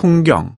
풍경.